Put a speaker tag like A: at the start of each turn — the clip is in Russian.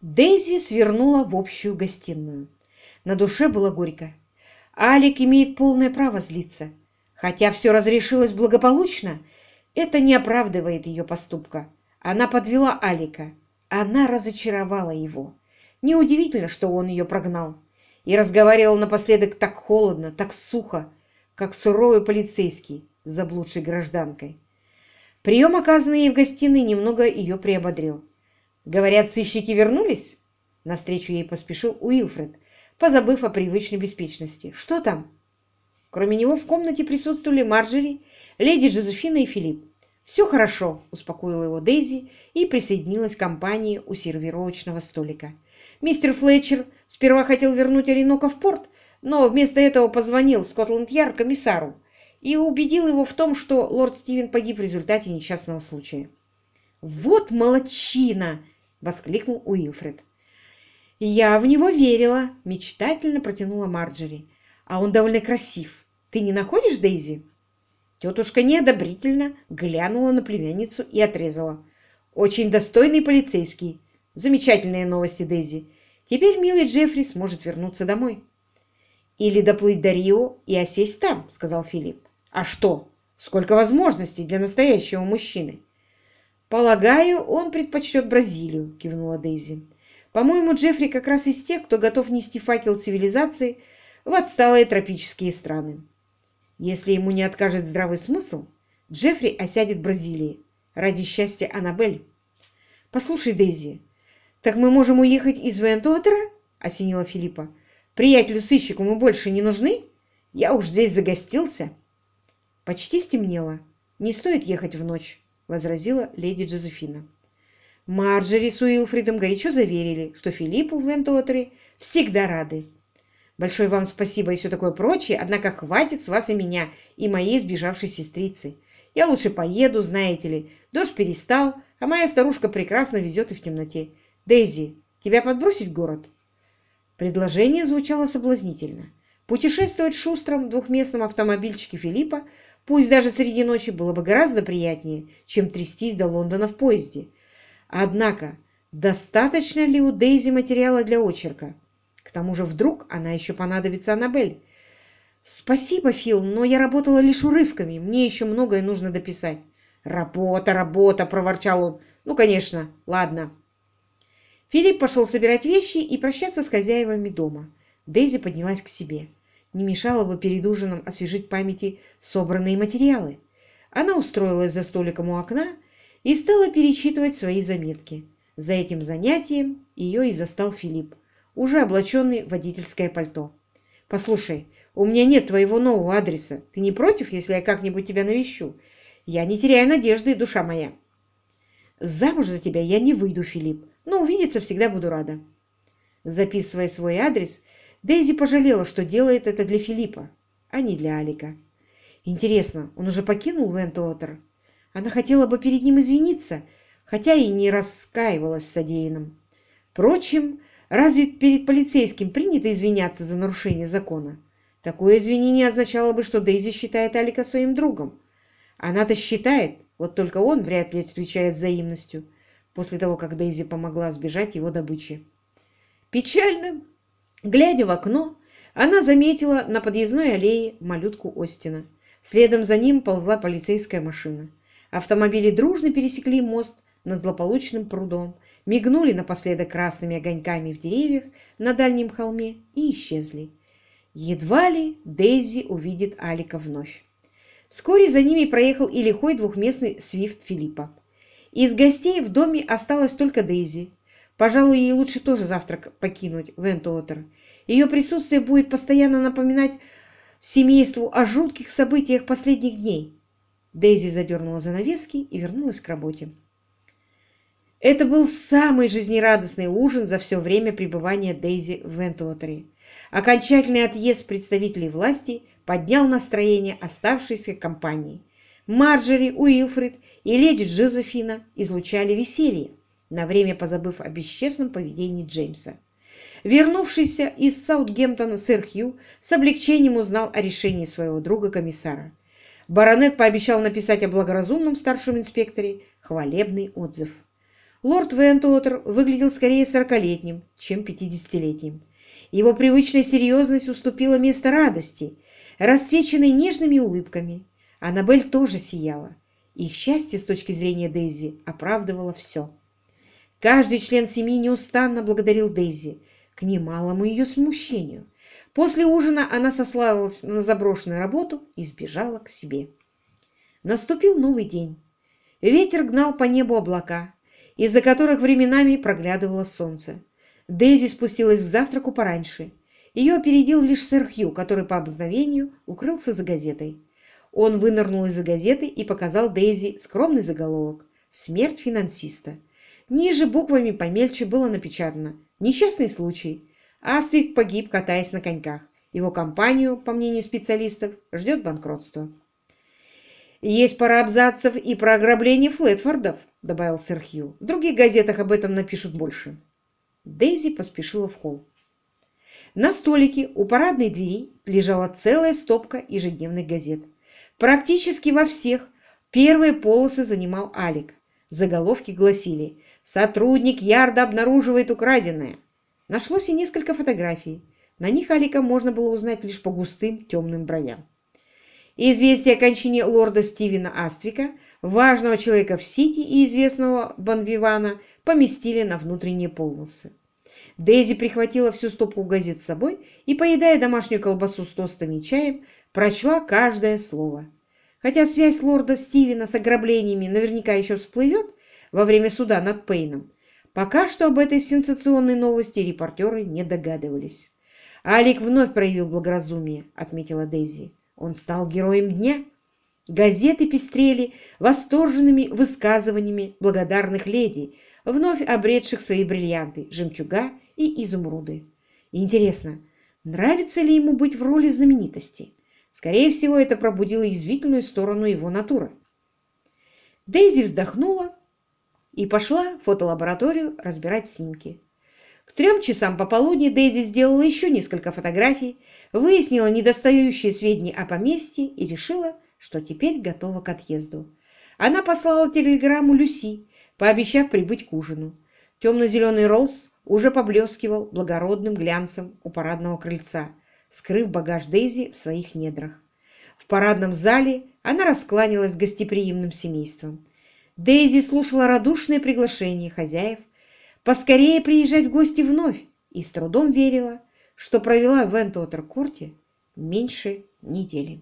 A: Дейзи свернула в общую гостиную. На душе было горько. Алик имеет полное право злиться. Хотя все разрешилось благополучно, это не оправдывает ее поступка. Она подвела Алика. Она разочаровала его. Неудивительно, что он ее прогнал. И разговаривал напоследок так холодно, так сухо, как суровый полицейский с заблудшей гражданкой. Прием, оказанный ей в гостиной, немного ее приободрил. «Говорят, сыщики вернулись?» Навстречу ей поспешил Уилфред, позабыв о привычной беспечности. «Что там?» Кроме него в комнате присутствовали Марджери, леди Джозефина и Филипп. «Все хорошо», — успокоила его Дейзи и присоединилась к компании у сервировочного столика. Мистер Флетчер сперва хотел вернуть Оренока в порт, но вместо этого позвонил Скотланд-Ярд комиссару и убедил его в том, что лорд Стивен погиб в результате несчастного случая. «Вот молодчина!» — воскликнул Уилфред. «Я в него верила», — мечтательно протянула Марджери. «А он довольно красив. Ты не находишь, Дейзи?» Тетушка неодобрительно глянула на племянницу и отрезала. «Очень достойный полицейский. Замечательные новости, Дейзи. Теперь милый Джеффри сможет вернуться домой». «Или доплыть до Рио и осесть там», — сказал Филипп. «А что? Сколько возможностей для настоящего мужчины!» «Полагаю, он предпочтет Бразилию», — кивнула Дейзи. «По-моему, Джеффри как раз из тех, кто готов нести факел цивилизации в отсталые тропические страны. Если ему не откажет здравый смысл, Джеффри осядет в Бразилии ради счастья Аннабель. «Послушай, Дейзи, так мы можем уехать из Вентуотера?» — осенила Филиппа. «Приятелю-сыщику мы больше не нужны? Я уж здесь загостился». «Почти стемнело. Не стоит ехать в ночь», — возразила леди Джозефина. Марджери с Уилфридом горячо заверили, что Филиппу в Вентуотере всегда рады. Большое вам спасибо и все такое прочее, однако хватит с вас и меня, и моей сбежавшей сестрицы. Я лучше поеду, знаете ли. Дождь перестал, а моя старушка прекрасно везет и в темноте. Дейзи, тебя подбросить в город?» Предложение звучало соблазнительно. Путешествовать в шустром двухместном автомобильчике Филиппа, пусть даже среди ночи, было бы гораздо приятнее, чем трястись до Лондона в поезде. Однако, достаточно ли у Дейзи материала для очерка? К тому же вдруг она еще понадобится Аннабель. «Спасибо, Фил, но я работала лишь урывками. Мне еще многое нужно дописать». «Работа, работа!» – проворчал он. «Ну, конечно. Ладно». Филипп пошел собирать вещи и прощаться с хозяевами дома. Дейзи поднялась к себе. Не мешало бы перед ужином освежить памяти собранные материалы. Она устроилась за столиком у окна и стала перечитывать свои заметки. За этим занятием ее и застал Филипп уже облаченный в водительское пальто. «Послушай, у меня нет твоего нового адреса. Ты не против, если я как-нибудь тебя навещу? Я не теряю надежды, душа моя». «Замуж за тебя я не выйду, Филипп, но увидеться всегда буду рада». Записывая свой адрес, Дейзи пожалела, что делает это для Филиппа, а не для Алика. Интересно, он уже покинул Вентуотер? Она хотела бы перед ним извиниться, хотя и не раскаивалась в содеянном. Впрочем, Разве перед полицейским принято извиняться за нарушение закона? Такое извинение означало бы, что Дейзи считает Алика своим другом. Она-то считает, вот только он вряд ли отвечает взаимностью, после того, как Дейзи помогла сбежать его добыче. Печально, глядя в окно, она заметила на подъездной аллее малютку Остина. Следом за ним ползла полицейская машина. Автомобили дружно пересекли мост над злополучным прудом мигнули напоследок красными огоньками в деревьях на дальнем холме и исчезли. Едва ли Дейзи увидит Алика вновь. Вскоре за ними проехал и лихой двухместный свифт Филиппа. Из гостей в доме осталась только Дейзи. Пожалуй, ей лучше тоже завтрак покинуть Вентуотер. Ее присутствие будет постоянно напоминать семейству о жутких событиях последних дней. Дейзи задернула занавески и вернулась к работе. Это был самый жизнерадостный ужин за все время пребывания Дейзи в Вентуотере. Окончательный отъезд представителей власти поднял настроение оставшейся компании. Марджери, Уилфрид и леди Джозефина излучали веселье, на время позабыв о бесчестном поведении Джеймса. Вернувшийся из Саутгемптона сэр Хью с облегчением узнал о решении своего друга-комиссара. Баронет пообещал написать о благоразумном старшем инспекторе хвалебный отзыв. Лорд Вентуотер выглядел скорее сорокалетним, чем пятидесятилетним. Его привычная серьезность уступила место радости, расцвеченной нежными улыбками. Аннабель тоже сияла. Их счастье с точки зрения Дейзи оправдывало все. Каждый член семьи неустанно благодарил Дейзи, к немалому ее смущению. После ужина она сослалась на заброшенную работу и сбежала к себе. Наступил новый день. Ветер гнал по небу облака, из-за которых временами проглядывало солнце. Дейзи спустилась к завтраку пораньше. Ее опередил лишь сэр Хью, который по обыкновению укрылся за газетой. Он вынырнул из-за газеты и показал Дейзи скромный заголовок «Смерть финансиста». Ниже буквами помельче было напечатано «Несчастный случай. Аствик погиб, катаясь на коньках. Его компанию, по мнению специалистов, ждет банкротство». «Есть пара абзацев и про ограбление Флетфордов», — добавил сэр Хью. «В других газетах об этом напишут больше». Дейзи поспешила в холл. На столике у парадной двери лежала целая стопка ежедневных газет. Практически во всех первые полосы занимал Алик. Заголовки гласили «Сотрудник Ярда обнаруживает украденное». Нашлось и несколько фотографий. На них Алика можно было узнать лишь по густым темным бровям. Известие о кончине лорда Стивена Аствика, важного человека в Сити и известного Банвивана, поместили на внутренние полосы. Дейзи прихватила всю стопку газет с собой и, поедая домашнюю колбасу с тостами и чаем, прочла каждое слово. Хотя связь лорда Стивена с ограблениями наверняка еще всплывет во время суда над Пейном, пока что об этой сенсационной новости репортеры не догадывались. «Алик вновь проявил благоразумие», — отметила Дейзи. Он стал героем дня. Газеты пестрели восторженными высказываниями благодарных леди, вновь обретших свои бриллианты, жемчуга и изумруды. Интересно, нравится ли ему быть в роли знаменитости? Скорее всего, это пробудило язвительную сторону его натуры. Дейзи вздохнула и пошла в фотолабораторию разбирать снимки. К трем часам пополудни Дейзи сделала еще несколько фотографий, выяснила недостающие сведения о поместье и решила, что теперь готова к отъезду. Она послала телеграмму Люси, пообещав прибыть к ужину. Темно-зеленый Роллс уже поблескивал благородным глянцем у парадного крыльца, скрыв багаж Дейзи в своих недрах. В парадном зале она раскланялась с гостеприимным семейством. Дейзи слушала радушное приглашение хозяев поскорее приезжать в гости вновь и с трудом верила, что провела в Энтуотер-корте меньше недели.